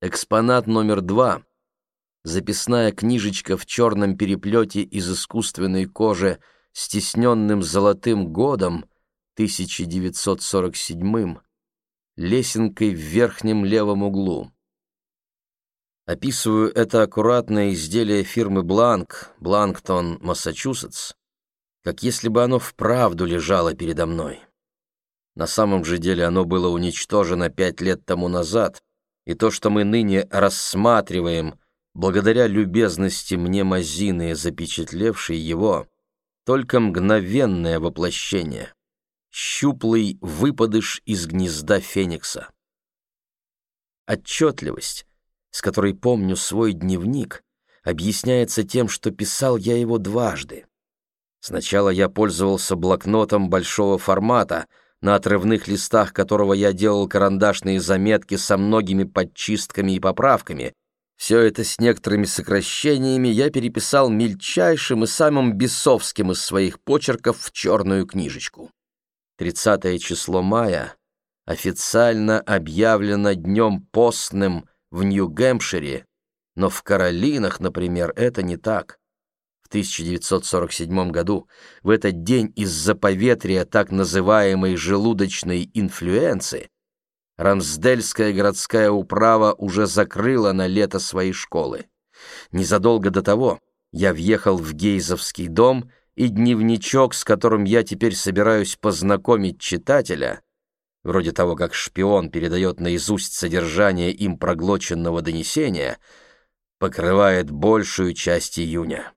Экспонат номер два. Записная книжечка в черном переплете из искусственной кожи с тисненным золотым годом 1947 лесенкой в верхнем левом углу. Описываю это аккуратное изделие фирмы Бланк, Бланктон, Массачусетс, как если бы оно вправду лежало передо мной. На самом же деле оно было уничтожено пять лет тому назад, и то, что мы ныне рассматриваем, благодаря любезности мне Мазины, запечатлевшей его, только мгновенное воплощение, щуплый выпадыш из гнезда Феникса. Отчетливость, с которой помню свой дневник, объясняется тем, что писал я его дважды. Сначала я пользовался блокнотом большого формата, на отрывных листах которого я делал карандашные заметки со многими подчистками и поправками. Все это с некоторыми сокращениями я переписал мельчайшим и самым бесовским из своих почерков в черную книжечку. 30 число мая официально объявлено днем постным в Нью-Гэмпшире, но в Каролинах, например, это не так. В 1947 году в этот день из-за поветрия так называемой желудочной инфлюенции Рамсдельская городская управа уже закрыла на лето свои школы. Незадолго до того я въехал в Гейзовский дом, и дневничок, с которым я теперь собираюсь познакомить читателя, вроде того, как шпион передает наизусть содержание им проглоченного донесения, покрывает большую часть июня.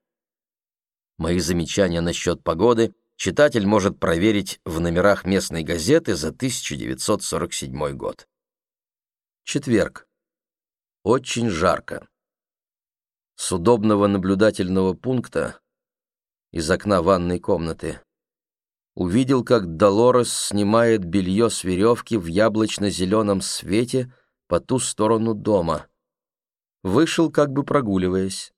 Мои замечания насчет погоды читатель может проверить в номерах местной газеты за 1947 год. Четверг. Очень жарко. С удобного наблюдательного пункта из окна ванной комнаты увидел, как Долорес снимает белье с веревки в яблочно-зеленом свете по ту сторону дома. Вышел, как бы прогуливаясь.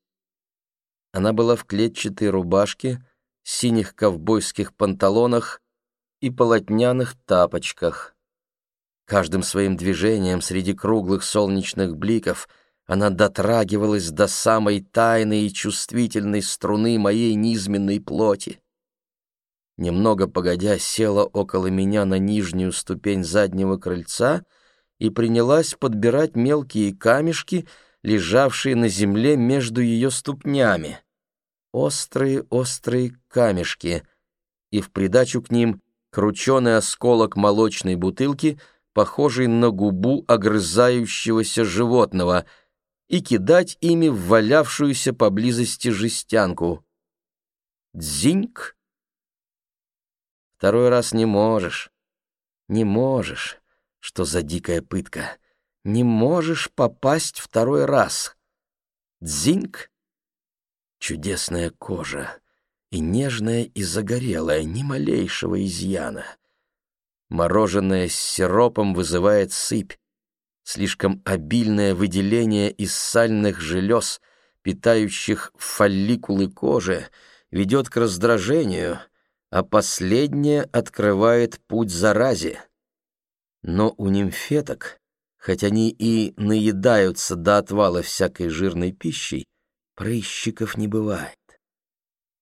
Она была в клетчатой рубашке, синих ковбойских панталонах и полотняных тапочках. Каждым своим движением среди круглых солнечных бликов она дотрагивалась до самой тайной и чувствительной струны моей низменной плоти немного погодя села около меня на нижнюю ступень заднего крыльца и принялась подбирать мелкие камешки, лежавшие на земле между ее ступнями. Острые-острые камешки, и в придачу к ним крученый осколок молочной бутылки, похожий на губу огрызающегося животного, и кидать ими в валявшуюся поблизости жестянку. Дзиньк! Второй раз не можешь. Не можешь. Что за дикая пытка? Не можешь попасть второй раз. Дзиньк. Чудесная кожа. И нежная, и загорелая, ни малейшего изъяна. Мороженое с сиропом вызывает сыпь. Слишком обильное выделение из сальных желез, питающих фолликулы кожи, ведет к раздражению — а последнее открывает путь заразе. Но у нимфеток, хоть они и наедаются до отвала всякой жирной пищей, прыщиков не бывает.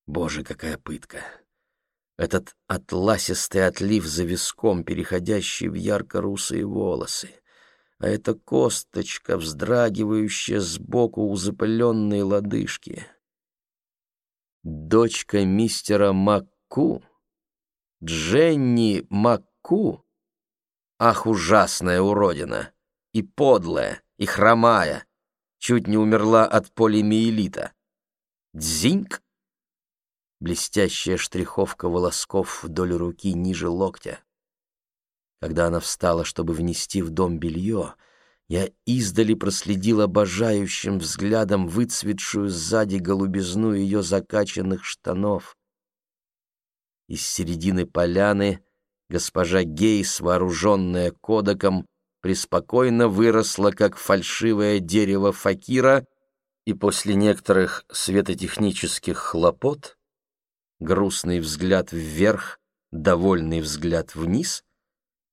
Боже, какая пытка! Этот атласистый отлив за виском, переходящий в ярко-русые волосы, а эта косточка, вздрагивающая сбоку у запыленной лодыжки. Дочка мистера Мак Макку? Дженни Макку? Ах, ужасная уродина! И подлая, и хромая. Чуть не умерла от полимиелита. Дзиньк? Блестящая штриховка волосков вдоль руки ниже локтя. Когда она встала, чтобы внести в дом белье, я издали проследил обожающим взглядом выцветшую сзади голубизну ее закачанных штанов. Из середины поляны госпожа Гейс, вооруженная кодаком, преспокойно выросла, как фальшивое дерево факира, и после некоторых светотехнических хлопот, грустный взгляд вверх, довольный взгляд вниз,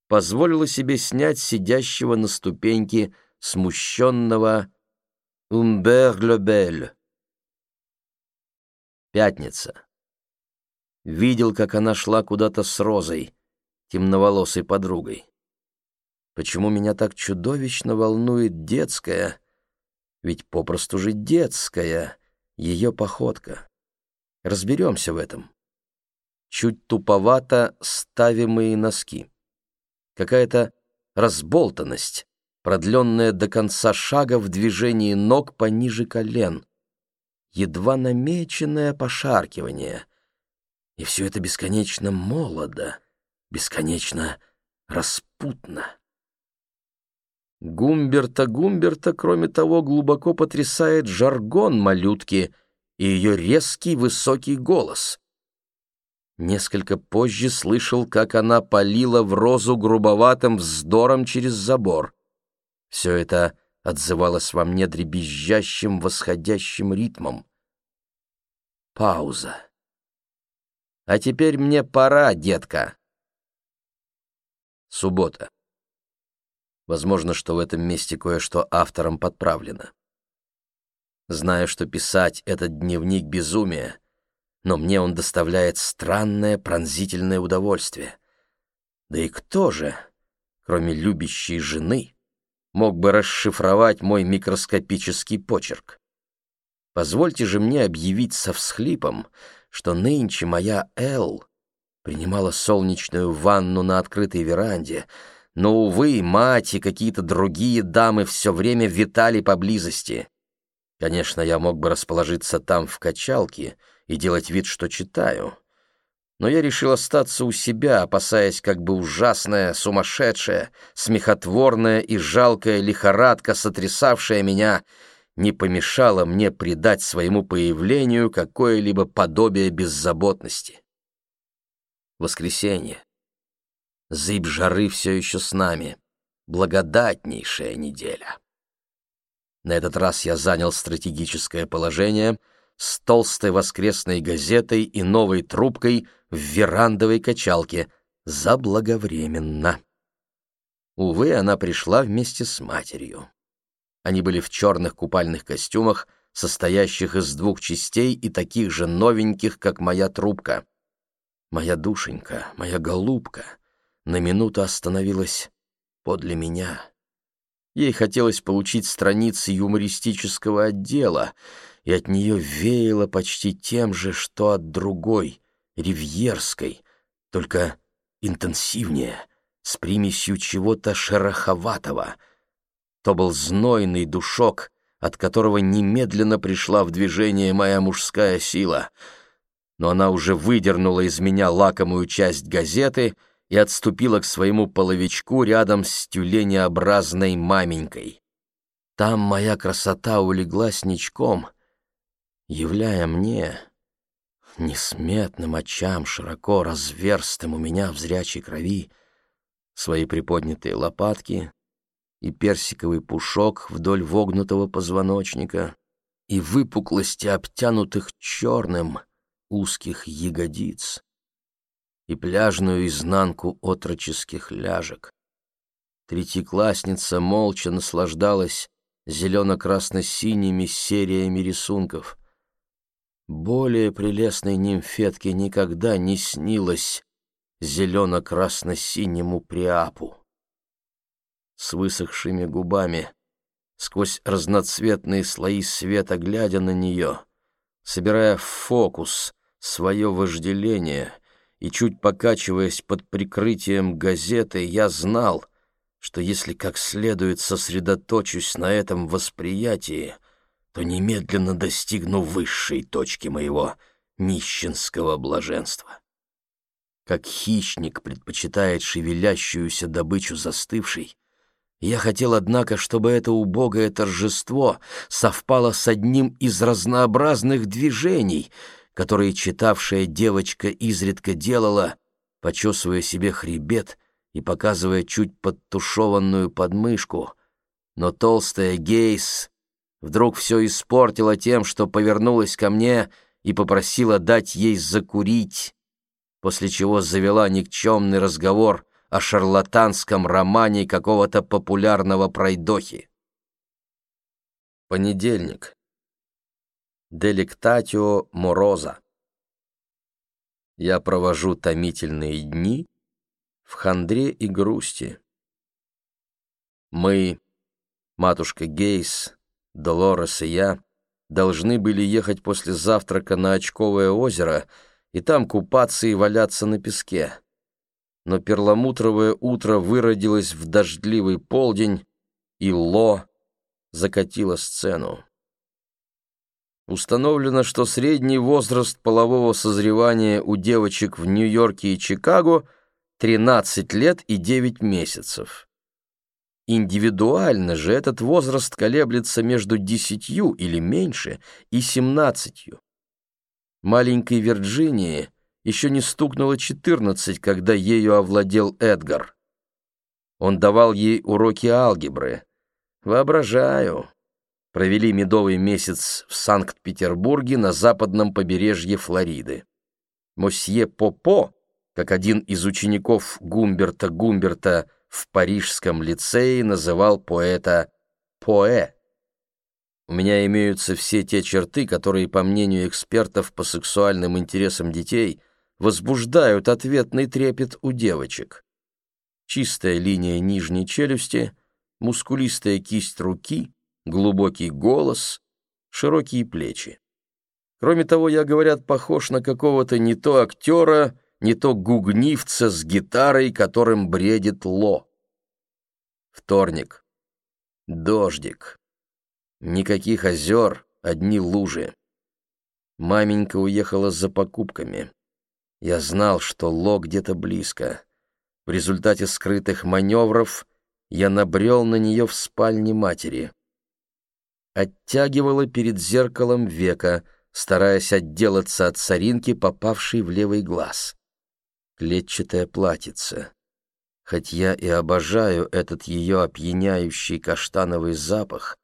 позволила себе снять сидящего на ступеньке смущенного «Умбер Лебель». Пятница. Видел, как она шла куда-то с Розой, темноволосой подругой. Почему меня так чудовищно волнует детская, ведь попросту же детская, ее походка. Разберемся в этом. Чуть туповато ставимые носки. Какая-то разболтанность, продленная до конца шага в движении ног пониже колен. Едва намеченное пошаркивание. И все это бесконечно молодо, бесконечно распутно. Гумберта Гумберта, кроме того, глубоко потрясает жаргон малютки и ее резкий высокий голос. Несколько позже слышал, как она полила в розу грубоватым вздором через забор. Все это отзывалось во мне дребезжащим восходящим ритмом. Пауза. «А теперь мне пора, детка». Суббота. Возможно, что в этом месте кое-что автором подправлено. Знаю, что писать этот дневник безумия, но мне он доставляет странное пронзительное удовольствие. Да и кто же, кроме любящей жены, мог бы расшифровать мой микроскопический почерк? Позвольте же мне объявить со всхлипом, что нынче моя Эл принимала солнечную ванну на открытой веранде, но, увы, мать и какие-то другие дамы все время витали поблизости. Конечно, я мог бы расположиться там в качалке и делать вид, что читаю. Но я решил остаться у себя, опасаясь, как бы ужасная, сумасшедшая, смехотворная и жалкая лихорадка, сотрясавшая меня, не помешала мне придать своему появлению какое-либо подобие беззаботности. Воскресенье. Зыбь жары все еще с нами. Благодатнейшая неделя. На этот раз я занял стратегическое положение с толстой воскресной газетой и новой трубкой в верандовой качалке заблаговременно. Увы, она пришла вместе с матерью. Они были в черных купальных костюмах, состоящих из двух частей и таких же новеньких, как моя трубка. Моя душенька, моя голубка — на минуту остановилась подле меня. Ей хотелось получить страницы юмористического отдела, и от нее веяло почти тем же, что от другой, ривьерской, только интенсивнее, с примесью чего-то шероховатого. То был знойный душок, от которого немедленно пришла в движение моя мужская сила. Но она уже выдернула из меня лакомую часть газеты — и отступила к своему половичку рядом с тюленеобразной маменькой. Там моя красота улеглась ничком, являя мне, несметным очам, широко разверстым у меня в зрячей крови, свои приподнятые лопатки и персиковый пушок вдоль вогнутого позвоночника и выпуклости обтянутых черным узких ягодиц и пляжную изнанку отроческих ляжек. Третьеклассница молча наслаждалась зелено-красно-синими сериями рисунков. Более прелестной нимфетке никогда не снилось зелено-красно-синему приапу. С высохшими губами, сквозь разноцветные слои света глядя на нее, собирая в фокус свое вожделение — и чуть покачиваясь под прикрытием газеты, я знал, что если как следует сосредоточусь на этом восприятии, то немедленно достигну высшей точки моего нищенского блаженства. Как хищник предпочитает шевелящуюся добычу застывшей, я хотел, однако, чтобы это убогое торжество совпало с одним из разнообразных движений — которые читавшая девочка изредка делала, почесывая себе хребет и показывая чуть подтушеванную подмышку. Но толстая Гейс вдруг все испортила тем, что повернулась ко мне и попросила дать ей закурить, после чего завела никчемный разговор о шарлатанском романе какого-то популярного пройдохи. Понедельник. Деликтатио мороза. Я провожу томительные дни в хандре и грусти. Мы, матушка Гейс, Долорес и я, должны были ехать после завтрака на Очковое озеро и там купаться и валяться на песке. Но перламутровое утро выродилось в дождливый полдень, и Ло закатила сцену. Установлено, что средний возраст полового созревания у девочек в Нью-Йорке и Чикаго 13 лет и 9 месяцев. Индивидуально же этот возраст колеблется между 10 или меньше и 17. Маленькой Вирджинии еще не стукнуло 14, когда ею овладел Эдгар. Он давал ей уроки алгебры, Воображаю. Провели медовый месяц в Санкт-Петербурге на западном побережье Флориды. Мосье Попо, как один из учеников Гумберта Гумберта в парижском лицее, называл поэта «поэ». У меня имеются все те черты, которые, по мнению экспертов по сексуальным интересам детей, возбуждают ответный трепет у девочек. Чистая линия нижней челюсти, мускулистая кисть руки, глубокий голос, широкие плечи. Кроме того, я, говорят, похож на какого-то не то актера, не то гугнивца с гитарой, которым бредит Ло. Вторник. Дождик. Никаких озер, одни лужи. Маменька уехала за покупками. Я знал, что Ло где-то близко. В результате скрытых маневров я набрел на нее в спальне матери. Оттягивала перед зеркалом века, стараясь отделаться от соринки, попавшей в левый глаз. Клетчатая платьице. Хоть я и обожаю этот ее опьяняющий каштановый запах,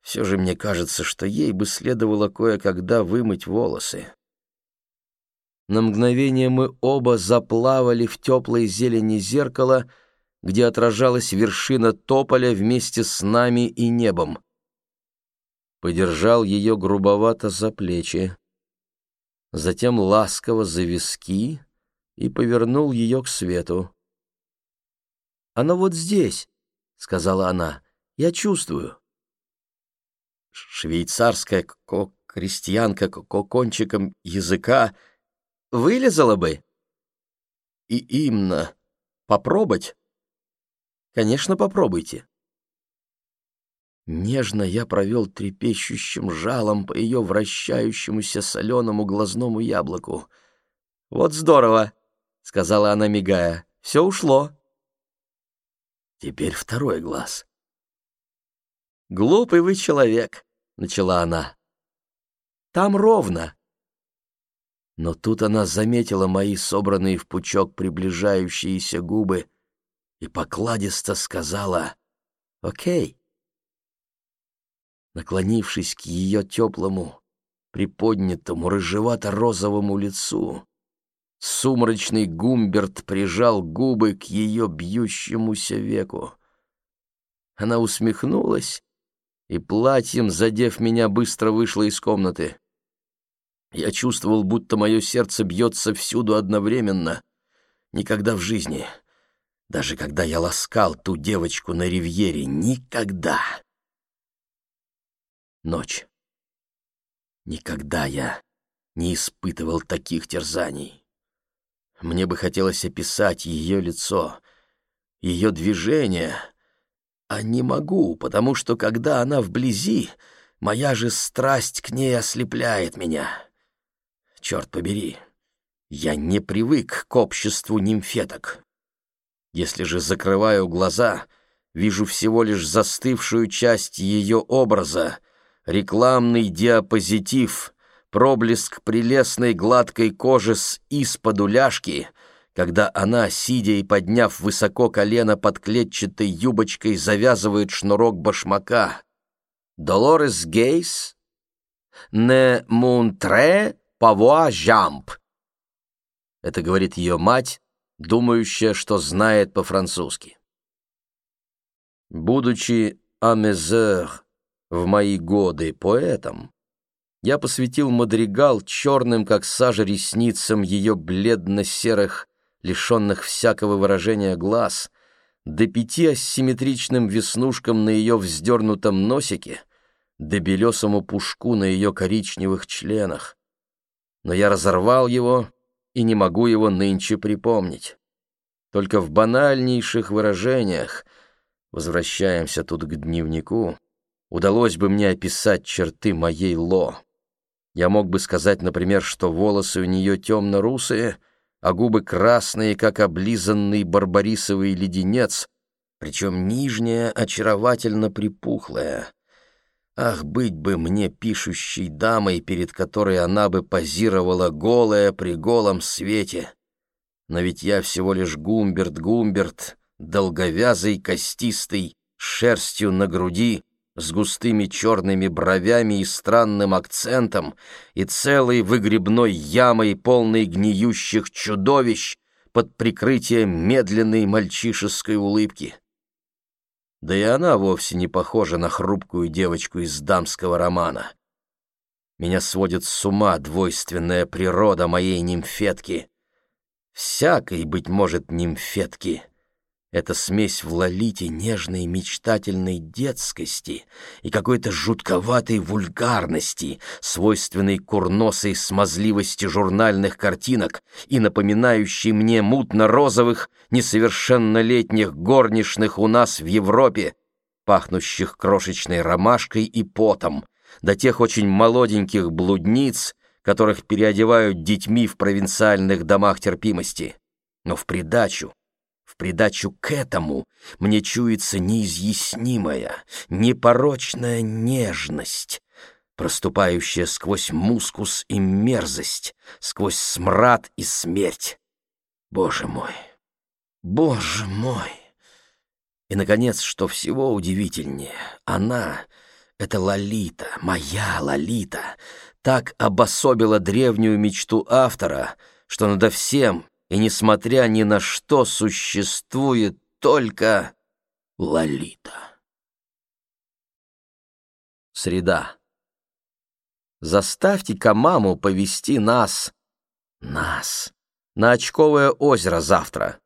все же мне кажется, что ей бы следовало кое-когда вымыть волосы. На мгновение мы оба заплавали в теплой зелени зеркала — где отражалась вершина тополя вместе с нами и небом. Подержал ее грубовато за плечи, затем ласково за виски и повернул ее к свету. «Оно вот здесь», — сказала она, — «я чувствую». Швейцарская крестьянка кончиком языка вылезала бы. И именно попробовать Конечно, попробуйте. Нежно я провел трепещущим жалом по ее вращающемуся соленому глазному яблоку. «Вот здорово!» — сказала она, мигая. «Все ушло!» Теперь второй глаз. «Глупый вы человек!» — начала она. «Там ровно!» Но тут она заметила мои собранные в пучок приближающиеся губы, и покладисто сказала «Окей». Наклонившись к ее теплому, приподнятому рыжевато-розовому лицу, сумрачный Гумберт прижал губы к ее бьющемуся веку. Она усмехнулась и платьем, задев меня, быстро вышла из комнаты. Я чувствовал, будто мое сердце бьется всюду одновременно. Никогда в жизни даже когда я ласкал ту девочку на ривьере, никогда. Ночь. Никогда я не испытывал таких терзаний. Мне бы хотелось описать ее лицо, ее движение, а не могу, потому что, когда она вблизи, моя же страсть к ней ослепляет меня. Черт побери, я не привык к обществу нимфеток. Если же закрываю глаза, вижу всего лишь застывшую часть ее образа, рекламный диапозитив, проблеск прелестной гладкой кожи с исподу ляжки, когда она, сидя и подняв высоко колено под клетчатой юбочкой, завязывает шнурок башмака. «Долорес Гейс? Не мунтре павуа жамп?» Это говорит ее мать, думающая, что знает по-французски. Будучи амезер в мои годы поэтом, я посвятил мадригал черным, как сажа, ресницам ее бледно-серых, лишенных всякого выражения глаз, до пяти асимметричным веснушкам на ее вздернутом носике, до белесому пушку на ее коричневых членах. Но я разорвал его и не могу его нынче припомнить. Только в банальнейших выражениях, возвращаемся тут к дневнику, удалось бы мне описать черты моей Ло. Я мог бы сказать, например, что волосы у нее темно-русые, а губы красные, как облизанный барбарисовый леденец, причем нижняя очаровательно припухлая. Ах, быть бы мне пишущей дамой, перед которой она бы позировала голая при голом свете! Но ведь я всего лишь Гумберт-Гумберт, долговязый, костистый, шерстью на груди, с густыми черными бровями и странным акцентом, и целой выгребной ямой, полной гниющих чудовищ, под прикрытием медленной мальчишеской улыбки. Да и она вовсе не похожа на хрупкую девочку из дамского романа. Меня сводит с ума двойственная природа моей нимфетки — всякой, быть может, нимфетки. Это смесь в Лолите нежной мечтательной детскости и какой-то жутковатой вульгарности, свойственной курносой смазливости журнальных картинок и напоминающей мне мутно-розовых, несовершеннолетних горничных у нас в Европе, пахнущих крошечной ромашкой и потом, до тех очень молоденьких блудниц, которых переодевают детьми в провинциальных домах терпимости. Но в придачу, в придачу к этому мне чуется неизъяснимая, непорочная нежность, проступающая сквозь мускус и мерзость, сквозь смрад и смерть. Боже мой! Боже мой! И, наконец, что всего удивительнее, она — это Лолита, моя Лолита — так обособила древнюю мечту автора, что надо всем и несмотря ни на что существует только Лолита. Среда. Заставьте-ка маму повести нас, нас, на очковое озеро завтра.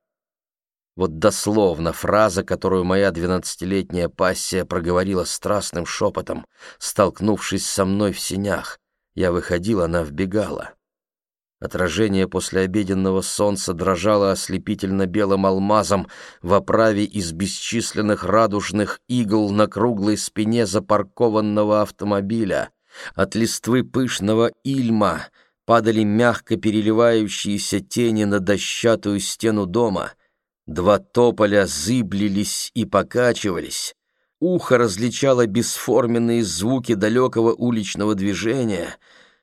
Вот дословно фраза, которую моя двенадцатилетняя пассия проговорила страстным шепотом, столкнувшись со мной в синях. Я выходил, она вбегала. Отражение послеобеденного солнца дрожало ослепительно белым алмазом в оправе из бесчисленных радужных игл на круглой спине запаркованного автомобиля. От листвы пышного ильма падали мягко переливающиеся тени на дощатую стену дома. Два тополя зыблились и покачивались. Ухо различало бесформенные звуки далекого уличного движения.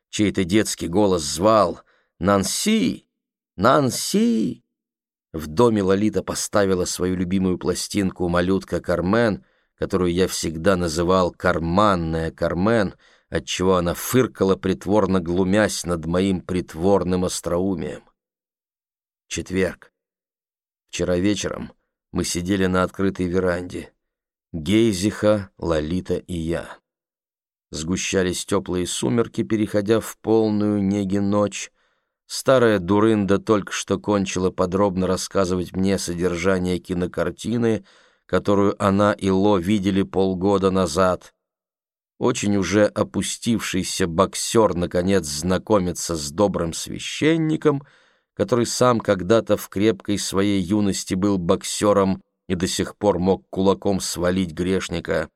Чей-то детский голос звал «Нанси! Нанси!» В доме Лолита поставила свою любимую пластинку «Малютка Кармен», которую я всегда называл «Карманная Кармен», отчего она фыркала, притворно глумясь над моим притворным остроумием. Четверг. Вчера вечером мы сидели на открытой веранде. Гейзиха, Лолита и я. Сгущались теплые сумерки, переходя в полную неги ночь. Старая дурында только что кончила подробно рассказывать мне содержание кинокартины, которую она и Ло видели полгода назад. Очень уже опустившийся боксер наконец знакомится с добрым священником, который сам когда-то в крепкой своей юности был боксером и до сих пор мог кулаком свалить грешника.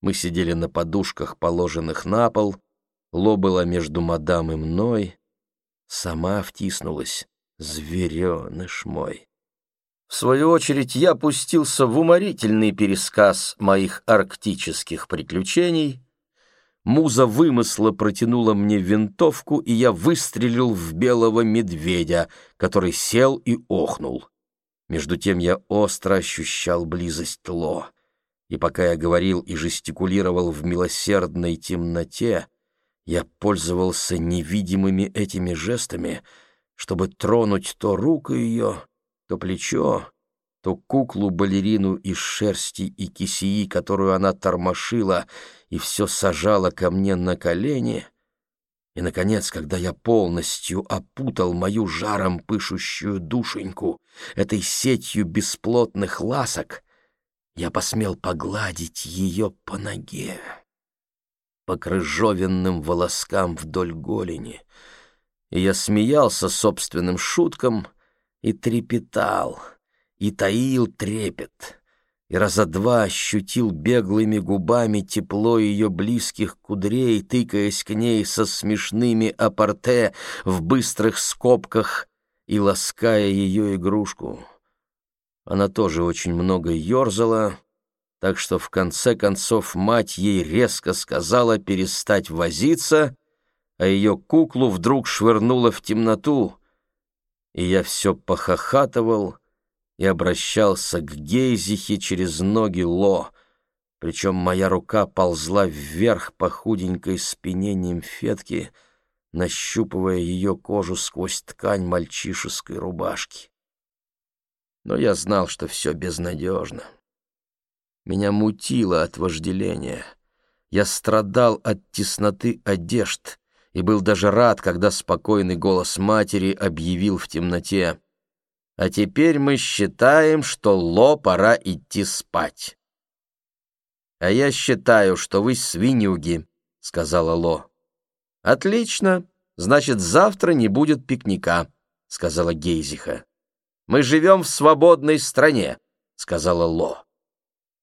Мы сидели на подушках, положенных на пол, Ло была между мадам и мной, сама втиснулась, звереныш мой. В свою очередь я пустился в уморительный пересказ моих арктических приключений. Муза вымысла протянула мне винтовку, и я выстрелил в белого медведя, который сел и охнул. Между тем я остро ощущал близость Ло, и пока я говорил и жестикулировал в милосердной темноте, я пользовался невидимыми этими жестами, чтобы тронуть то руку ее, то плечо, то куклу-балерину из шерсти и кисеи, которую она тормошила и все сажала ко мне на колени, и, наконец, когда я полностью опутал мою жаром пышущую душеньку этой сетью бесплотных ласок, я посмел погладить ее по ноге, по крыжовенным волоскам вдоль голени, и я смеялся собственным шуткам и трепетал — и таил трепет, и раза два ощутил беглыми губами тепло ее близких кудрей, тыкаясь к ней со смешными апорте в быстрых скобках и лаская ее игрушку. Она тоже очень много ерзала, так что в конце концов мать ей резко сказала перестать возиться, а ее куклу вдруг швырнула в темноту, и я все похохатывал, и обращался к Гейзихе через ноги Ло, причем моя рука ползла вверх по худенькой спине нимфетки, нащупывая ее кожу сквозь ткань мальчишеской рубашки. Но я знал, что все безнадежно. Меня мутило от вожделения. Я страдал от тесноты одежд и был даже рад, когда спокойный голос матери объявил в темноте — а теперь мы считаем, что Ло пора идти спать. А я считаю, что вы свинюги, сказала Ло. Отлично, значит, завтра не будет пикника, сказала Гейзиха. Мы живем в свободной стране, сказала Ло.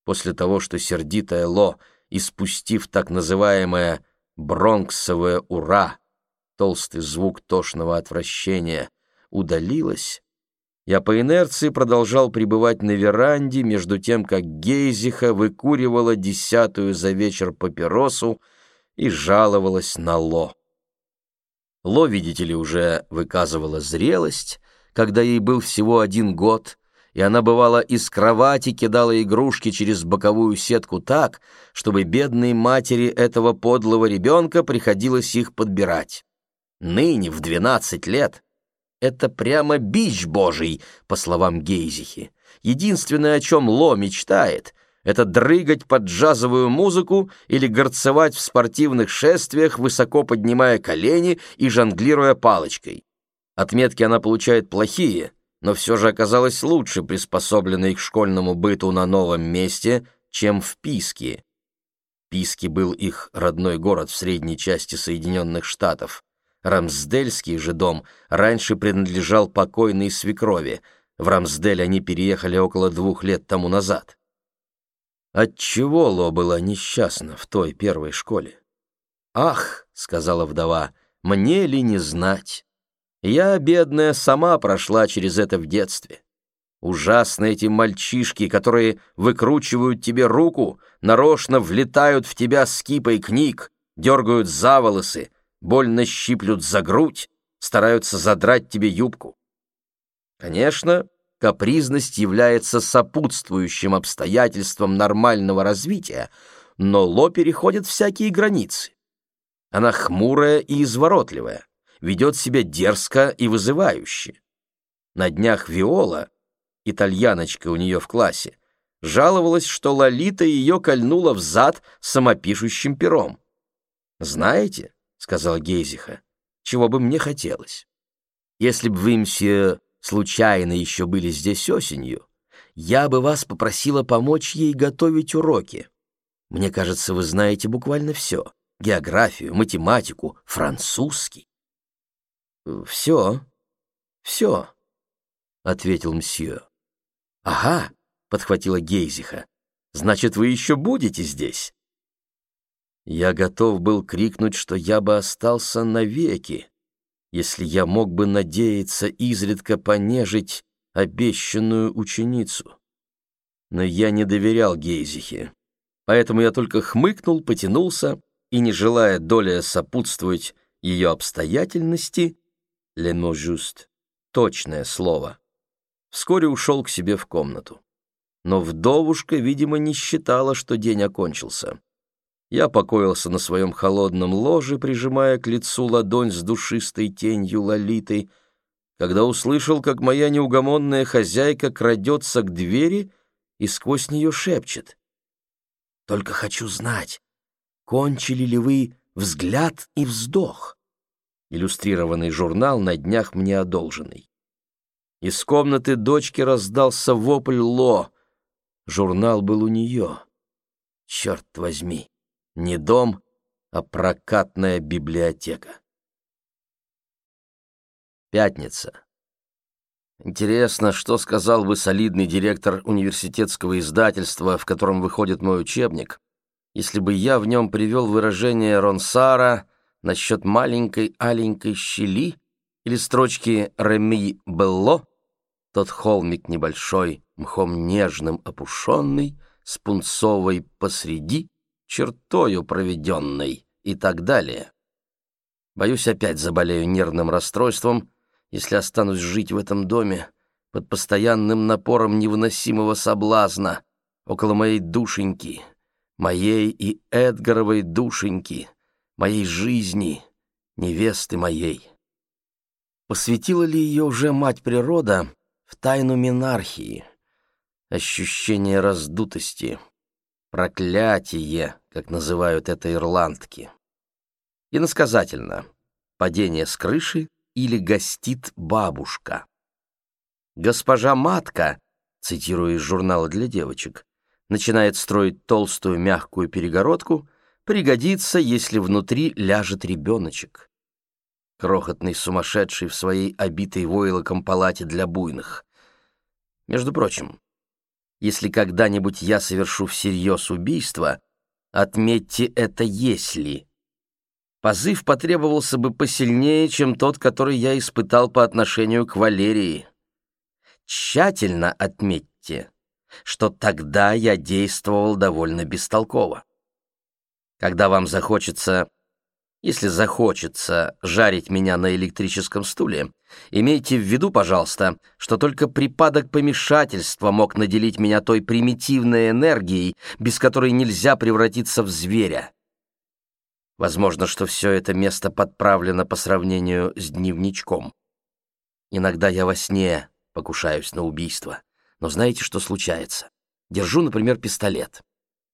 После того, что сердитая Ло, испустив так называемое бронксовое «ура», толстый звук тошного отвращения, удалилась, я по инерции продолжал пребывать на веранде, между тем, как Гейзиха выкуривала десятую за вечер папиросу и жаловалась на Ло. Ло, видите ли, уже выказывала зрелость, когда ей был всего один год, и она, бывала, из кровати кидала игрушки через боковую сетку так, чтобы бедной матери этого подлого ребенка приходилось их подбирать. Ныне, в двенадцать лет, это прямо бич божий, по словам Гейзихи. Единственное, о чем Ло мечтает, это дрыгать под джазовую музыку или горцевать в спортивных шествиях, высоко поднимая колени и жонглируя палочкой. Отметки она получает плохие, но все же оказалась лучше приспособленной к школьному быту на новом месте, чем в Писке. Писки был их родной город в средней части Соединенных Штатов. Рамсдельский же дом раньше принадлежал покойной свекрови. В Рамсдель они переехали около двух лет тому назад. Отчего Ло была несчастна в той первой школе? «Ах», — сказала вдова, — «мне ли не знать? Я, бедная, сама прошла через это в детстве. Ужасно эти мальчишки, которые выкручивают тебе руку, нарочно влетают в тебя с кипой книг, дергают за волосы, больно щиплют за грудь, стараются задрать тебе юбку. Конечно, капризность является сопутствующим обстоятельством нормального развития, но Ло переходит всякие границы. Она хмурая и изворотливая, ведет себя дерзко и вызывающе. На днях Виола, итальяночка у нее в классе, жаловалась, что Лолита ее кольнула в зад самопишущим пером. Знаете, сказала Гейзиха, — «чего бы мне хотелось. Если бы вы, мсье, случайно еще были здесь осенью, я бы вас попросила помочь ей готовить уроки. Мне кажется, вы знаете буквально все — географию, математику, французский». «Все, все», — ответил мсье. «Ага», — подхватила Гейзиха, — «значит, вы еще будете здесь?» Я готов был крикнуть, что я бы остался навеки, если я мог бы надеяться изредка понежить обещанную ученицу. Но я не доверял Гейзихе, поэтому я только хмыкнул, потянулся и, не желая доля сопутствовать ее обстоятельности, «le mot juste» — точное слово, вскоре ушел к себе в комнату. Но вдовушка, видимо, не считала, что день окончился. Я покоился на своем холодном ложе, прижимая к лицу ладонь с душистой тенью лолиты, когда услышал, как моя неугомонная хозяйка крадется к двери и сквозь нее шепчет. «Только хочу знать, кончили ли вы взгляд и вздох?» Иллюстрированный журнал на днях мне одолженный. Из комнаты дочки раздался вопль Ло. Журнал был у нее. Черт возьми, не дом, а прокатная библиотека. Пятница. Интересно, что сказал бы солидный директор университетского издательства, в котором выходит мой учебник, если бы я в нем привел выражение Ронсара насчет маленькой аленькой щели или строчки Реми Белло, тот холмик небольшой, мхом нежным опушенный, с пунцовой посреди, чертою проведенной и так далее. Боюсь, опять заболею нервным расстройством, если останусь жить в этом доме под постоянным напором невыносимого соблазна около моей душеньки, моей и Эдгаровой душеньки, моей жизни, невесты моей. Посвятила ли ее уже мать природа в тайну минархии, ощущение раздутости, проклятие, как называют это ирландки. Иносказательно, падение с крыши или гостит бабушка. Госпожа Матка, цитирую из журнала для девочек, начинает строить толстую мягкую перегородку, пригодится, если внутри ляжет ребеночек. Крохотный сумасшедший в своей обитой войлоком палате для буйных. Между прочим, если когда-нибудь я совершу всерьез убийство, отметьте это «если». Позыв потребовался бы посильнее, чем тот, который я испытал по отношению к Валерии. Тщательно отметьте, что тогда я действовал довольно бестолково. Когда вам захочется если захочется жарить меня на электрическом стуле, имейте в виду, пожалуйста, что только припадок помешательства мог наделить меня той примитивной энергией, без которой нельзя превратиться в зверя. Возможно, что все это место подправлено по сравнению с дневничком. Иногда я во сне покушаюсь на убийство. Но знаете, что случается? Держу, например, пистолет.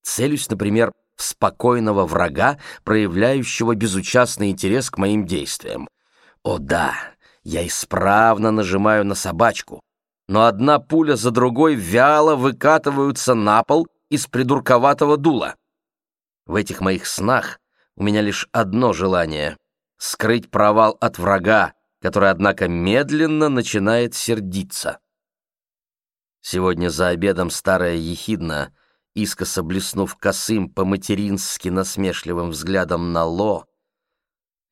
Целюсь, например, спокойного врага, проявляющего безучастный интерес к моим действиям. О да, я исправно нажимаю на собачку, но одна пуля за другой вяло выкатываются на пол из придурковатого дула. В этих моих снах у меня лишь одно желание — скрыть провал от врага, который, однако, медленно начинает сердиться. Сегодня за обедом старая ехидна — искоса блеснув косым по-матерински насмешливым взглядом на Ло,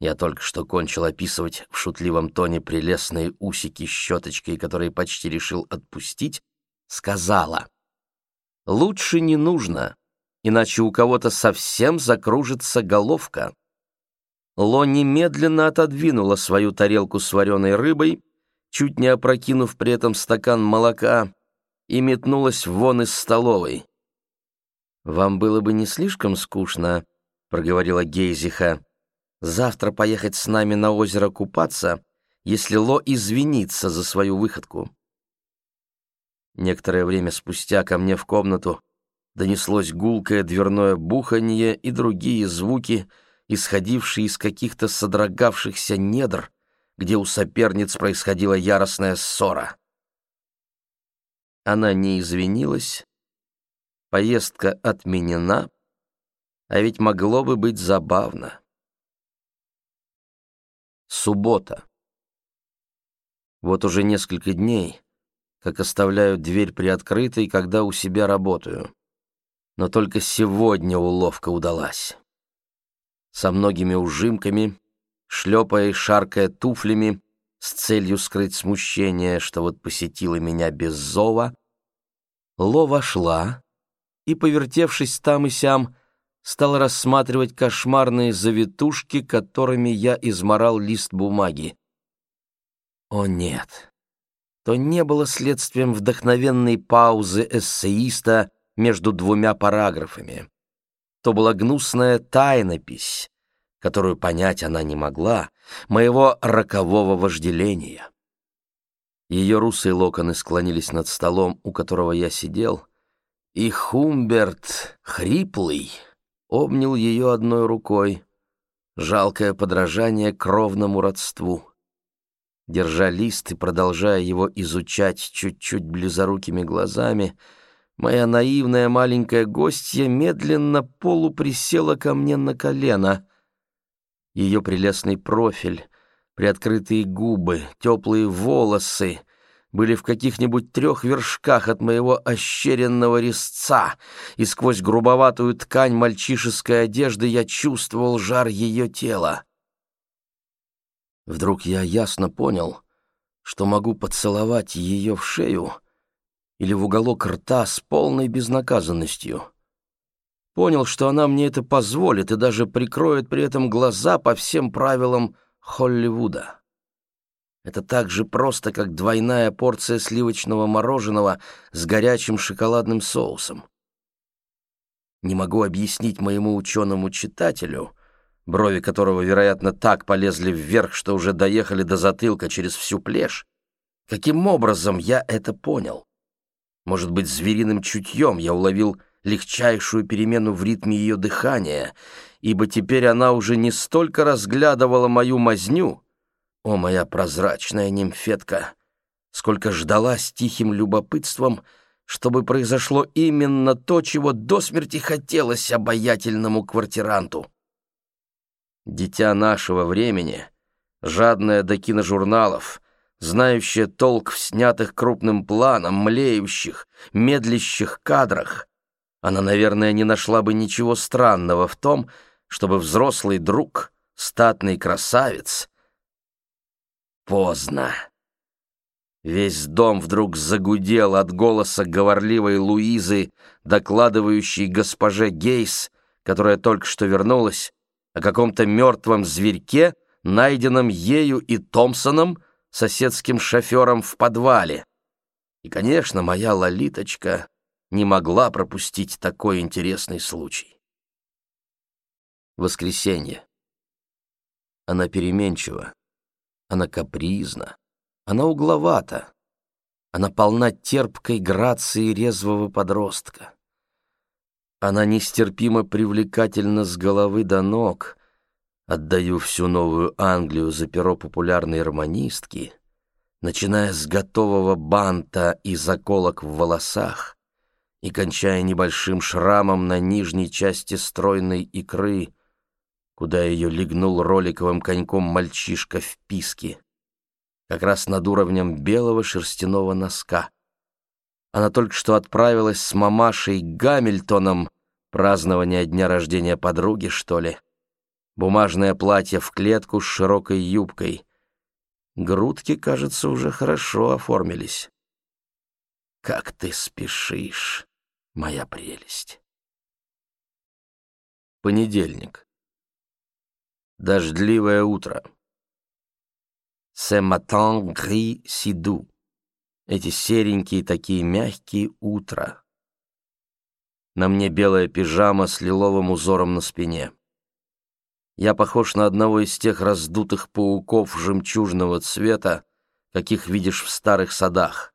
я только что кончил описывать в шутливом тоне прелестные усики щеточкой, которые почти решил отпустить, сказала, «Лучше не нужно, иначе у кого-то совсем закружится головка». Ло немедленно отодвинула свою тарелку с вареной рыбой, чуть не опрокинув при этом стакан молока, и метнулась вон из столовой. «Вам было бы не слишком скучно», — проговорила Гейзиха, «завтра поехать с нами на озеро купаться, если Ло извинится за свою выходку». Некоторое время спустя ко мне в комнату донеслось гулкое дверное буханье и другие звуки, исходившие из каких-то содрогавшихся недр, где у соперниц происходила яростная ссора. Она не извинилась, Поездка отменена, а ведь могло бы быть забавно. Суббота. Вот уже несколько дней, как оставляю дверь приоткрытой, когда у себя работаю. Но только сегодня уловка удалась. Со многими ужимками, шлепая и шаркая туфлями, с целью скрыть смущение, что вот посетила меня без зова, Ло вошла, и, повертевшись там и сям, стал рассматривать кошмарные завитушки, которыми я изморал лист бумаги. О нет, то не было следствием вдохновенной паузы эссеиста между двумя параграфами. То была гнусная тайнопись, которую понять она не могла, моего рокового вожделения. Ее русые локоны склонились над столом, у которого я сидел, и Хумберт, хриплый, обнял ее одной рукой. Жалкое подражание кровному родству. Держа лист и продолжая его изучать чуть-чуть близорукими глазами, моя наивная маленькая гостья медленно полуприсела ко мне на колено. Ее прелестный профиль, приоткрытые губы, теплые волосы были в каких-нибудь трех вершках от моего ощеренного резца, и сквозь грубоватую ткань мальчишеской одежды я чувствовал жар ее тела. Вдруг я ясно понял, что могу поцеловать ее в шею или в уголок рта с полной безнаказанностью. Понял, что она мне это позволит и даже прикроет при этом глаза по всем правилам Холливуда. Это так же просто, как двойная порция сливочного мороженого с горячим шоколадным соусом. Не могу объяснить моему ученому читателю, брови которого, вероятно, так полезли вверх, что уже доехали до затылка через всю плешь, каким образом я это понял. Может быть, звериным чутьем я уловил легчайшую перемену в ритме ее дыхания, ибо теперь она уже не столько разглядывала мою мазню, о, моя прозрачная нимфетка, сколько ждала с тихим любопытством, чтобы произошло именно то, чего до смерти хотелось обаятельному квартиранту. Дитя нашего времени, жадное до киножурналов, знающая толк в снятых крупным планом, млеющих, медлящих кадрах, она, наверное, не нашла бы ничего странного в том, чтобы взрослый друг, статный красавец... Поздно. Весь дом вдруг загудел от голоса говорливой Луизы, докладывающей госпоже Гейс, которая только что вернулась, о каком-то мертвом зверьке, найденном ею и Томпсоном, соседским шофером в подвале. И, конечно, моя Лолиточка не могла пропустить такой интересный случай. Воскресенье. Она переменчива, она капризна, она угловата, она полна терпкой грации резвого подростка. Она нестерпимо привлекательна с головы до ног. Отдаю всю Новую Англию за перо популярной романистки, начиная с готового банта и заколок в волосах, и кончая небольшим шрамом на нижней части стройной икры, куда ее легнул роликовым коньком мальчишка в писке, как раз над уровнем белого шерстяного носка. Она только что отправилась с мамашей Гамильтоном празднование дня рождения подруги, что ли. Бумажное платье в клетку с широкой юбкой. Грудки, кажется, уже хорошо оформились. Как ты спешишь, моя прелесть. Понедельник. Дождливое утро. «Ce matin gris si doux». Эти серенькие, такие мягкие утра. На мне белая пижама с лиловым узором на спине. Я похож на одного из тех раздутых пауков жемчужного цвета, каких видишь в старых садах.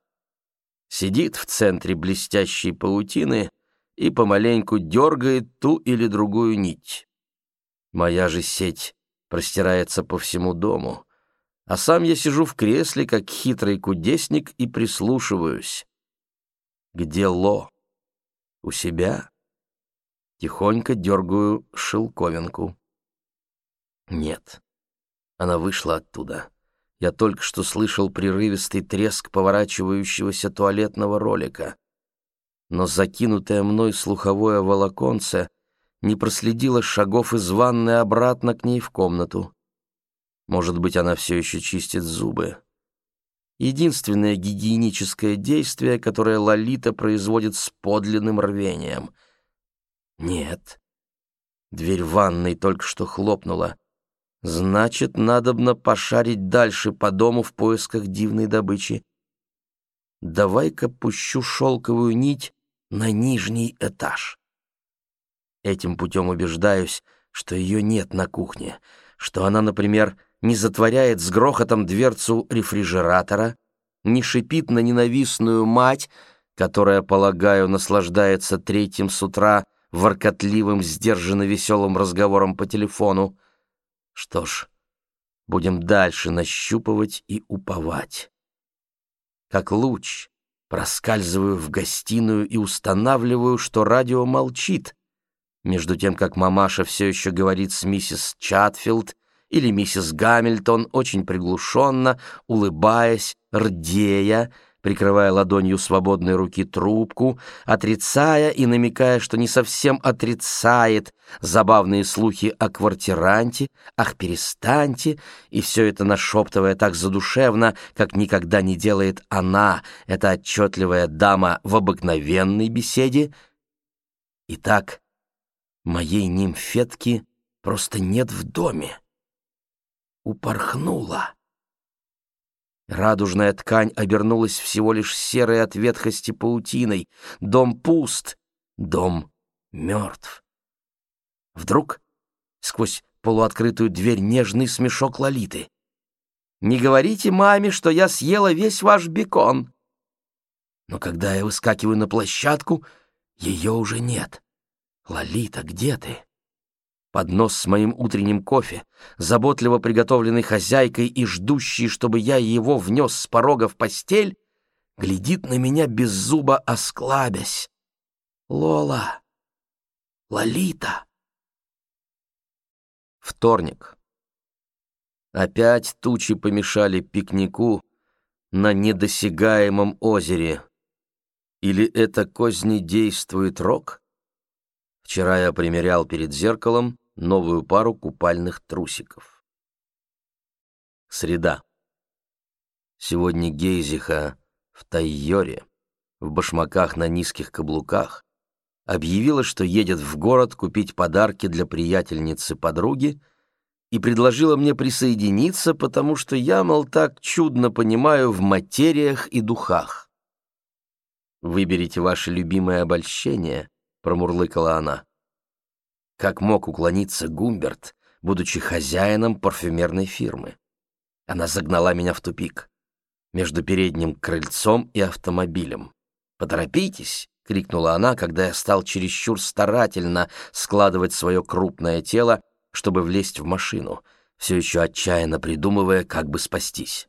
Сидит в центре блестящей паутины и помаленьку дергает ту или другую нить. Моя же сеть простирается по всему дому — а сам я сижу в кресле, как хитрый кудесник, и прислушиваюсь. Где Ло? У себя? Тихонько дергаю шелковинку. Нет, она вышла оттуда. Я только что слышал прерывистый треск поворачивающегося туалетного ролика. Но закинутое мной слуховое волоконце не проследило шагов из ванны обратно к ней в комнату. Может быть, она все еще чистит зубы. Единственное гигиеническое действие, которое Лолита производит с подлинным рвением. Нет. Дверь ванной только что хлопнула. Значит, надобно пошарить дальше по дому в поисках дивной добычи. Давай-ка пущу шелковую нить на нижний этаж. Этим путем убеждаюсь, что ее нет на кухне, что она, например, не затворяет с грохотом дверцу рефрижератора, не шипит на ненавистную мать, которая, полагаю, наслаждается третьим с утра воркотливым, сдержанно веселым разговором по телефону. Что ж, будем дальше нащупывать и уповать. Как луч проскальзываю в гостиную и устанавливаю, что радио молчит, между тем как мамаша все еще говорит с миссис Чатфилд или миссис Гамильтон очень приглушенно, улыбаясь, рдея, прикрывая ладонью свободной руки трубку, отрицая и намекая, что не совсем отрицает забавные слухи о квартиранте, ах, перестаньте, и все это нашептывая так задушевно, как никогда не делает она, эта отчетливая дама в обыкновенной беседе. Итак, моей нимфетки просто нет в доме. Упорхнула. Радужная ткань обернулась всего лишь серой от ветхости паутиной. Дом пуст, дом мертв. Вдруг сквозь полуоткрытую дверь нежный смешок Лолиты. «Не говорите маме, что я съела весь ваш бекон!» Но когда я выскакиваю на площадку, ее уже нет. «Лолита, где ты?» Поднос с моим утренним кофе, заботливо приготовленный хозяйкой и ждущий, чтобы я его внес с порога в постель, глядит на меня без зуба осклабясь. «Лола! Лолита!» Вторник. Опять тучи помешали пикнику на недосягаемом озере. Или это козни действует рок? Вчера я примерял перед зеркалом новую пару купальных трусиков. Среда. Сегодня Гейзиха в Тайоре, в башмаках на низких каблуках, объявила, что едет в город купить подарки для приятельницы-подруги и предложила мне присоединиться, потому что я, мол, так чудно понимаю в материях и духах. «Выберите ваше любимое обольщение», — промурлыкала она. Как мог уклониться Гумберт, будучи хозяином парфюмерной фирмы? Она загнала меня в тупик между передним крыльцом и автомобилем. «Поторопитесь!» — крикнула она, когда я стал чересчур старательно складывать свое крупное тело, чтобы влезть в машину, все еще отчаянно придумывая, как бы спастись.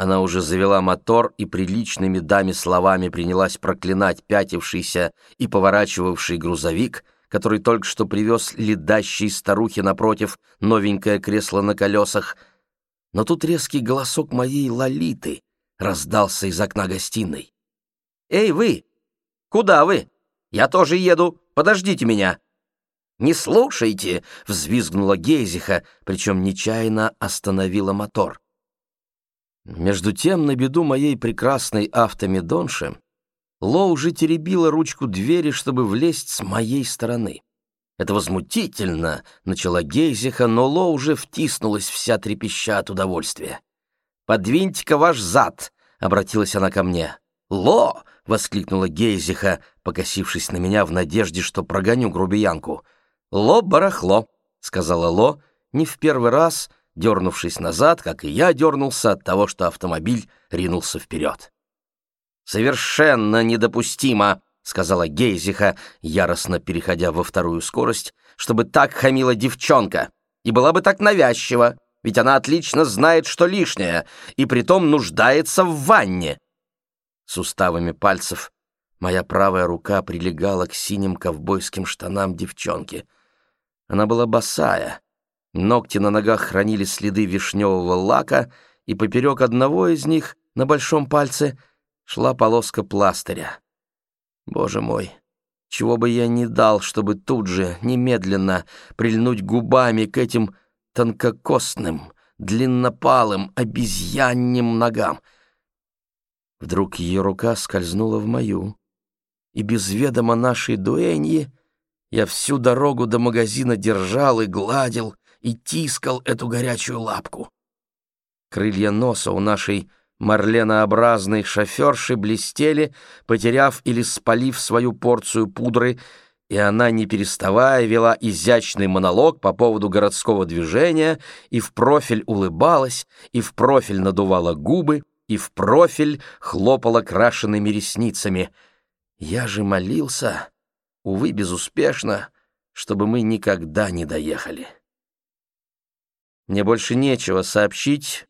Она уже завела мотор и приличными даме словами принялась проклинать пятившийся и поворачивавший грузовик — который только что привез ледащей старухе напротив новенькое кресло на колесах. Но тут резкий голосок моей Лолиты раздался из окна гостиной. «Эй, вы! Куда вы? Я тоже еду, подождите меня!» «Не слушайте!» — взвизгнула Гейзиха, причем нечаянно остановила мотор. Между тем, на беду моей прекрасной автомедонши, Ло уже теребила ручку двери, чтобы влезть с моей стороны. «Это возмутительно!» — начала Гейзиха, но Ло уже втиснулась вся трепеща от удовольствия. «Подвиньте-ка ваш зад!» — обратилась она ко мне. «Ло!» — воскликнула Гейзиха, покосившись на меня в надежде, что прогоню грубиянку. «Ло-барахло!» — сказала Ло, не в первый раз, дернувшись назад, как и я дернулся от того, что автомобиль ринулся вперед. «Совершенно недопустимо!» — сказала Гейзиха, яростно переходя во вторую скорость, чтобы так хамила девчонка. И была бы так навязчива, ведь она отлично знает, что лишнее, и притом нуждается в ванне. Суставами пальцев моя правая рука прилегала к синим ковбойским штанам девчонки. Она была босая. Ногти на ногах хранили следы вишневого лака, и поперек одного из них, на большом пальце — шла полоска пластыря. Боже мой, чего бы я ни дал, чтобы тут же, немедленно, прильнуть губами к этим тонкокостным, длиннопалым, обезьянним ногам. Вдруг ее рука скользнула в мою, и без ведома нашей дуэньи я всю дорогу до магазина держал и гладил, и тискал эту горячую лапку. Крылья носа у нашей Марленообразные шоферши блестели, потеряв или спалив свою порцию пудры, и она, не переставая, вела изящный монолог по поводу городского движения и в профиль улыбалась, и в профиль надувала губы, и в профиль хлопала крашенными ресницами. Я же молился, увы, безуспешно, чтобы мы никогда не доехали. Мне больше нечего сообщить,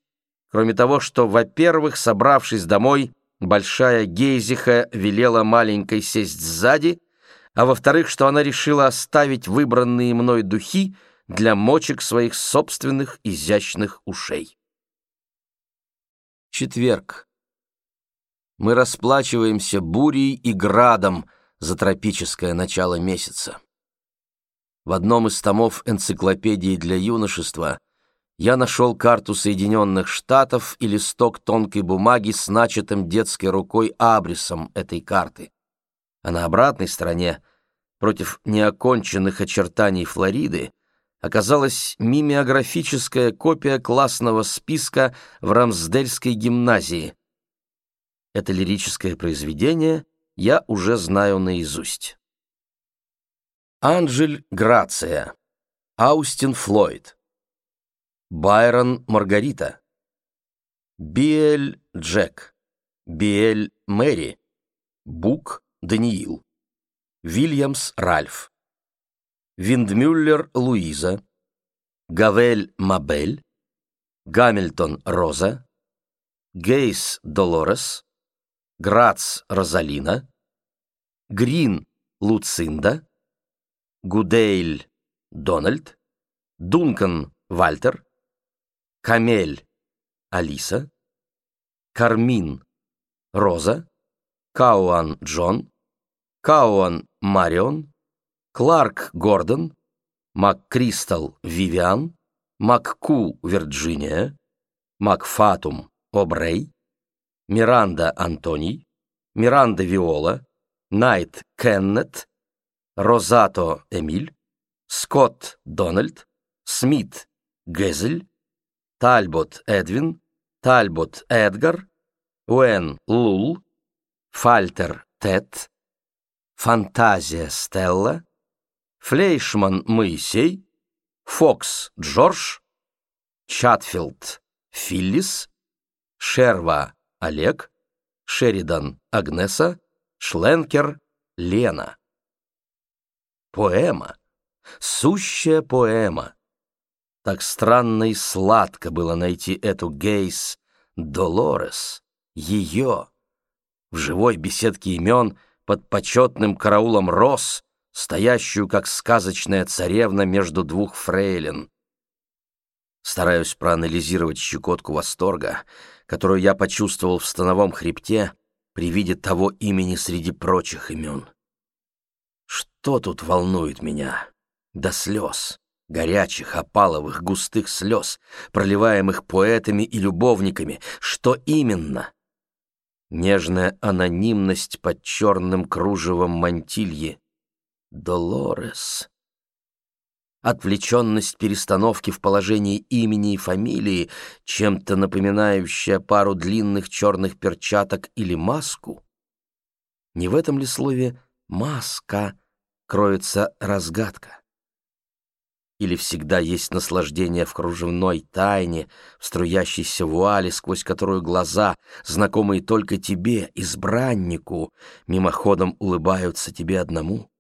кроме того, что, во-первых, собравшись домой, большая Гейзиха велела маленькой сесть сзади, а во-вторых, что она решила оставить выбранные мной духи для мочек своих собственных изящных ушей. Четверг. Мы расплачиваемся бурей и градом за тропическое начало месяца. В одном из томов энциклопедии для юношества я нашел карту Соединенных Штатов и листок тонкой бумаги с начатым детской рукой абрисом этой карты. А на обратной стороне, против неоконченных очертаний Флориды, оказалась мимеографическая копия классного списка в Рамсдельской гимназии. Это лирическое произведение я уже знаю наизусть. Анжель Грация, Аустин Флойд, Байрон Маргарита, Биэль Джек, Биэль Мэри, Бук Даниил, Вильямс Ральф. Виндмюллер Луиза, Гавель Мабель, Гамильтон Роза, Гейс Долорес, Грац Розалина, Грин Луцинда, Гудейль Дональд, Дункан Вальтер, Камель Алиса, Кармин Роза, Кауан Джон, Кауан Марион, Кларк Гордон, МакКристал Вивиан, МакКу Вирджиния, МакФатум Обрей, Миранда Антоний, Миранда Виола, Найт Кеннет, Розато Эмиль, Скотт Дональд, Смит Гезель, Тальбот Эдвин, Тальбот Эдгар, Уэн Лул, Фальтер Тед, Фантазия Стелла, Флейшман Моисей, Фокс Джордж, Чатфилд Филлис, Шерва Олег, Шеридан Агнеса, Шленкер Лена. Поэма, сущая поэма. Так странно и сладко было найти эту Гейс Долорес, ее, в живой беседке имен под почетным караулом роз, стоящую, как сказочная царевна между двух фрейлин. Стараюсь проанализировать щекотку восторга, которую я почувствовал в становом хребте при виде того имени среди прочих имен. Что тут волнует меня? До слез, горячих, опаловых, густых слез, проливаемых поэтами и любовниками. Что именно? Нежная анонимность под черным кружевом мантильи, Долорес. Отвлеченность перестановки в положении имени и фамилии, чем-то напоминающая пару длинных черных перчаток или маску. Не в этом ли слове «маска» кроется разгадка? Или всегда есть наслаждение в кружевной тайне, в струящейся вуале, сквозь которую глаза, знакомые только тебе, избраннику, мимоходом улыбаются тебе одному?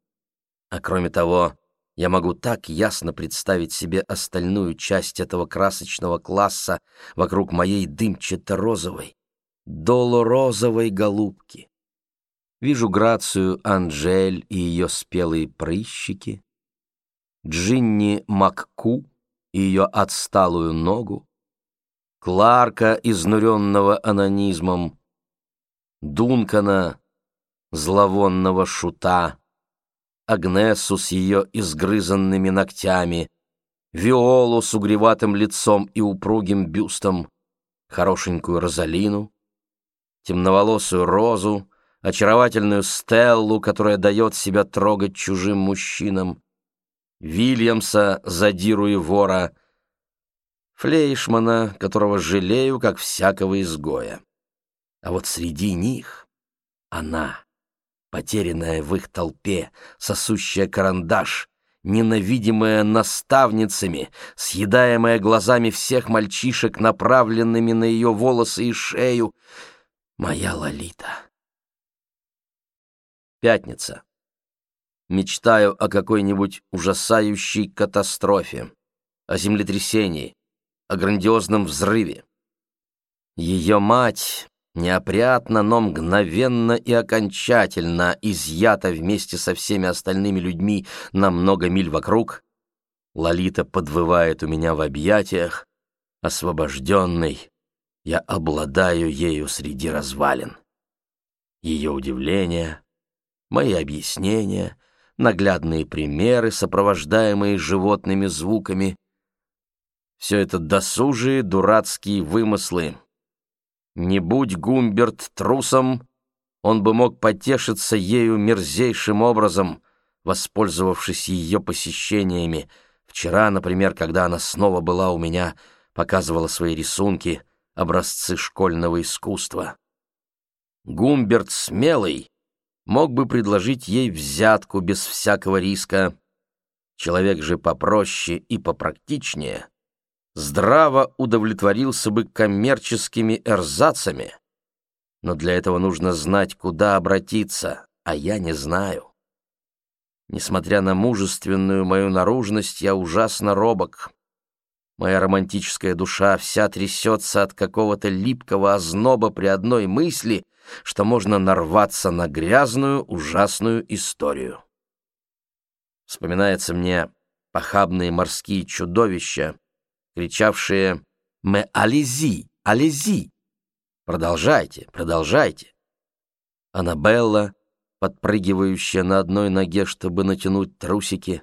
А кроме того, я могу так ясно представить себе остальную часть этого красочного класса вокруг моей дымчато-розовой, доло-розовой голубки. Вижу Грацию Анжель и ее спелые прыщики, Джинни Макку и ее отсталую ногу, Кларка, изнуренного анонизмом, Дункана, зловонного шута, Агнесу с ее изгрызанными ногтями, Виолу с угреватым лицом и упругим бюстом, хорошенькую Розалину, темноволосую Розу, очаровательную Стеллу, которая дает себя трогать чужим мужчинам, Вильямса, задиру и вора, Флейшмана, которого жалею, как всякого изгоя. А вот среди них она потерянная в их толпе, сосущая карандаш, ненавидимая наставницами, съедаемая глазами всех мальчишек, направленными на ее волосы и шею. Моя Лолита. Пятница. Мечтаю о какой-нибудь ужасающей катастрофе, о землетрясении, о грандиозном взрыве. Ее мать неопрятно, но мгновенно и окончательно изъята вместе со всеми остальными людьми на много миль вокруг. Лолита подвывает у меня в объятиях, освобожденный, я обладаю ею среди развалин. Ее удивление, мои объяснения, наглядные примеры, сопровождаемые животными звуками — все это досужие дурацкие вымыслы, не будь Гумберт трусом, он бы мог потешиться ею мерзейшим образом, воспользовавшись ее посещениями. Вчера, например, когда она снова была у меня, показывала свои рисунки, образцы школьного искусства. Гумберт смелый мог бы предложить ей взятку без всякого риска. Человек же попроще и попрактичнее — здраво удовлетворился бы коммерческими эрзацами, но для этого нужно знать, куда обратиться, а я не знаю. Несмотря на мужественную мою наружность, я ужасно робок. Моя романтическая душа вся трясется от какого-то липкого озноба при одной мысли, что можно нарваться на грязную, ужасную историю. Вспоминается мне похабные морские чудовища, кричавшие «Ме алези! Алези!» «Продолжайте! Продолжайте!» Аннабелла, подпрыгивающая на одной ноге, чтобы натянуть трусики,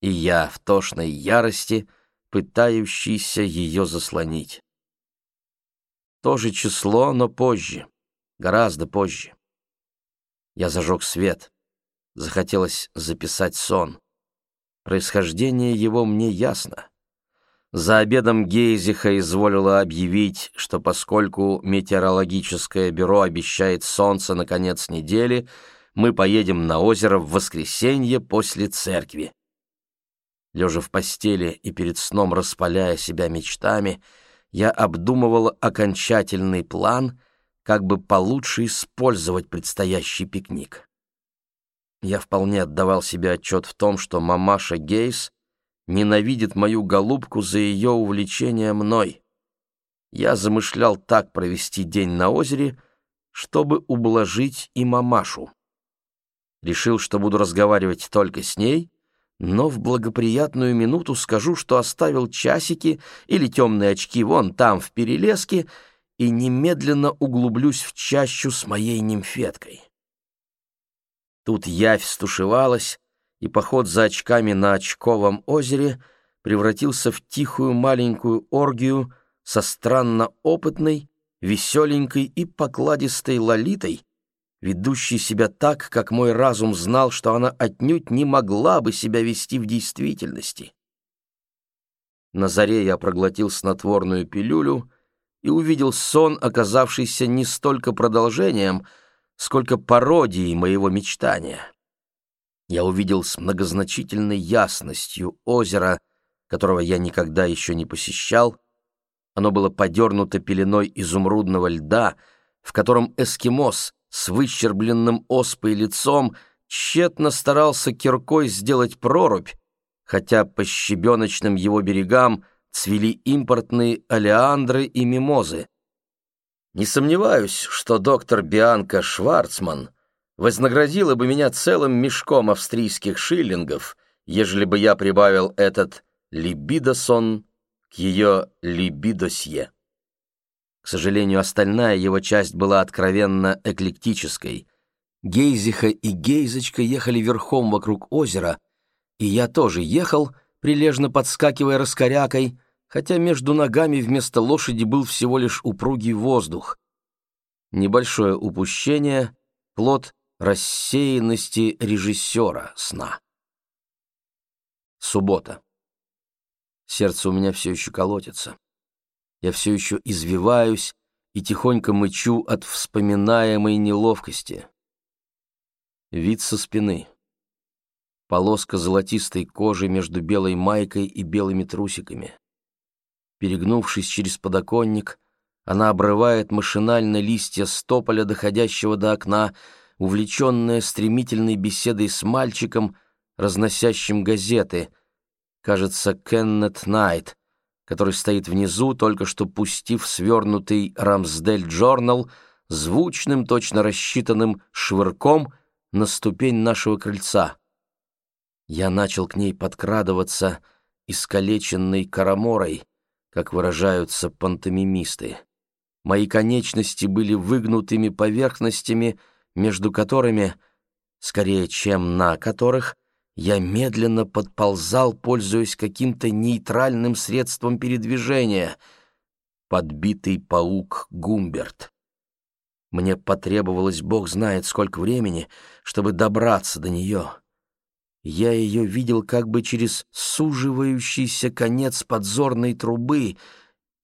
и я в тошной ярости, пытающийся ее заслонить. То же число, но позже, гораздо позже. Я зажег свет. Захотелось записать сон. Происхождение его мне ясно. За обедом Гейзиха изволила объявить, что поскольку метеорологическое бюро обещает солнце на конец недели, мы поедем на озеро в воскресенье после церкви. Лежа в постели и перед сном распаляя себя мечтами, я обдумывала окончательный план, как бы получше использовать предстоящий пикник. Я вполне отдавал себе отчет в том, что мамаша Гейс ненавидит мою голубку за ее увлечение мной. Я замышлял так провести день на озере, чтобы ублажить и мамашу. Решил, что буду разговаривать только с ней, но в благоприятную минуту скажу, что оставил часики или темные очки вон там, в перелеске, и немедленно углублюсь в чащу с моей нимфеткой. Тут явь стушевалась, и поход за очками на очковом озере превратился в тихую маленькую оргию со странно опытной, веселенькой и покладистой лолитой, ведущей себя так, как мой разум знал, что она отнюдь не могла бы себя вести в действительности. На заре я проглотил снотворную пилюлю и увидел сон, оказавшийся не столько продолжением, сколько пародией моего мечтания я увидел с многозначительной ясностью озеро, которого я никогда еще не посещал. Оно было подернуто пеленой изумрудного льда, в котором эскимос с выщербленным оспой лицом тщетно старался киркой сделать прорубь, хотя по щебеночным его берегам цвели импортные олеандры и мимозы. Не сомневаюсь, что доктор Бианка Шварцман — вознаградила бы меня целым мешком австрийских шиллингов, ежели бы я прибавил этот либидосон к ее либидосье. К сожалению, остальная его часть была откровенно эклектической. Гейзиха и Гейзочка ехали верхом вокруг озера, и я тоже ехал, прилежно подскакивая раскорякой, хотя между ногами вместо лошади был всего лишь упругий воздух. Небольшое упущение, плод рассеянности режиссера сна. Суббота. Сердце у меня все еще колотится. Я все еще извиваюсь и тихонько мычу от вспоминаемой неловкости. Вид со спины. Полоска золотистой кожи между белой майкой и белыми трусиками. Перегнувшись через подоконник, она обрывает машинально листья стополя, доходящего до окна, увлеченная стремительной беседой с мальчиком, разносящим газеты, кажется, Кеннет Найт, который стоит внизу, только что пустив свернутый Рамсдель Джорнал звучным, точно рассчитанным швырком на ступень нашего крыльца. Я начал к ней подкрадываться искалеченной караморой, как выражаются пантомимисты. Мои конечности были выгнутыми поверхностями, между которыми, скорее, чем на которых, я медленно подползал, пользуясь каким-то нейтральным средством передвижения. Подбитый паук Гумберт. Мне потребовалось, бог знает сколько времени, чтобы добраться до нее. Я ее видел как бы через суживающийся конец подзорной трубы,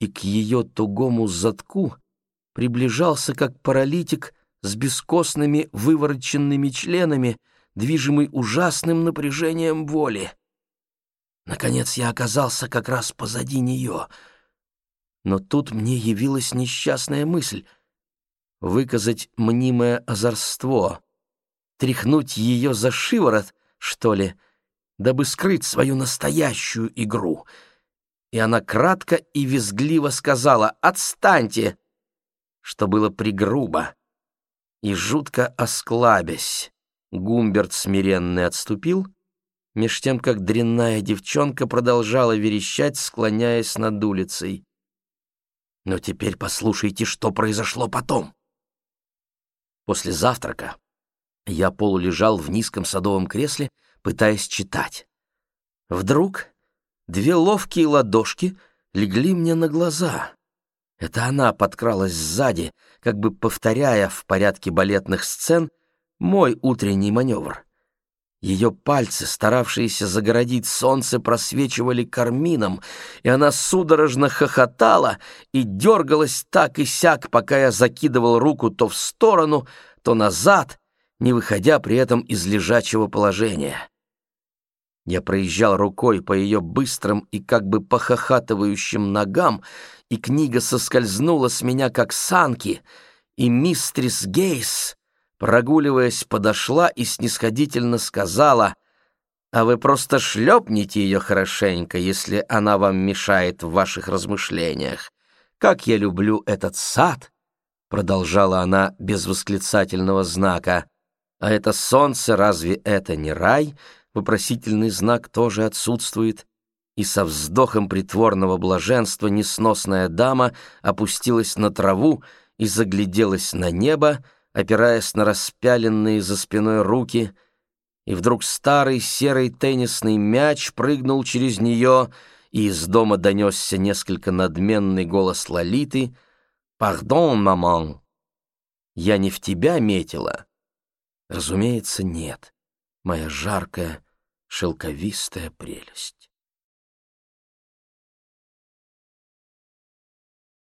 и к ее тугому задку приближался как паралитик с бескостными вывороченными членами, движимый ужасным напряжением воли. Наконец я оказался как раз позади нее. Но тут мне явилась несчастная мысль — выказать мнимое озорство, тряхнуть ее за шиворот — что ли, дабы скрыть свою настоящую игру. И она кратко и визгливо сказала «Отстаньте!», что было пригрубо. И жутко осклабясь, Гумберт смиренный отступил, меж тем, как дрянная девчонка продолжала верещать, склоняясь над улицей. Но теперь послушайте, что произошло потом. После завтрака я полулежал в низком садовом кресле, пытаясь читать. Вдруг две ловкие ладошки легли мне на глаза. Это она подкралась сзади, как бы повторяя в порядке балетных сцен мой утренний маневр. Ее пальцы, старавшиеся загородить солнце, просвечивали кармином, и она судорожно хохотала и дергалась так и сяк, пока я закидывал руку то в сторону, то назад — не выходя при этом из лежачего положения. Я проезжал рукой по ее быстрым и как бы похохатывающим ногам, и книга соскользнула с меня, как санки, и мистрис Гейс, прогуливаясь, подошла и снисходительно сказала, «А вы просто шлепните ее хорошенько, если она вам мешает в ваших размышлениях. Как я люблю этот сад!» Продолжала она без восклицательного знака. А это солнце, разве это не рай? Вопросительный знак тоже отсутствует. И со вздохом притворного блаженства несносная дама опустилась на траву и загляделась на небо, опираясь на распяленные за спиной руки, и вдруг старый серый теннисный мяч прыгнул через нее, и из дома донесся несколько надменный голос Лолиты «Пардон, маман, я не в тебя метила, Разумеется, нет, моя жаркая, шелковистая прелесть.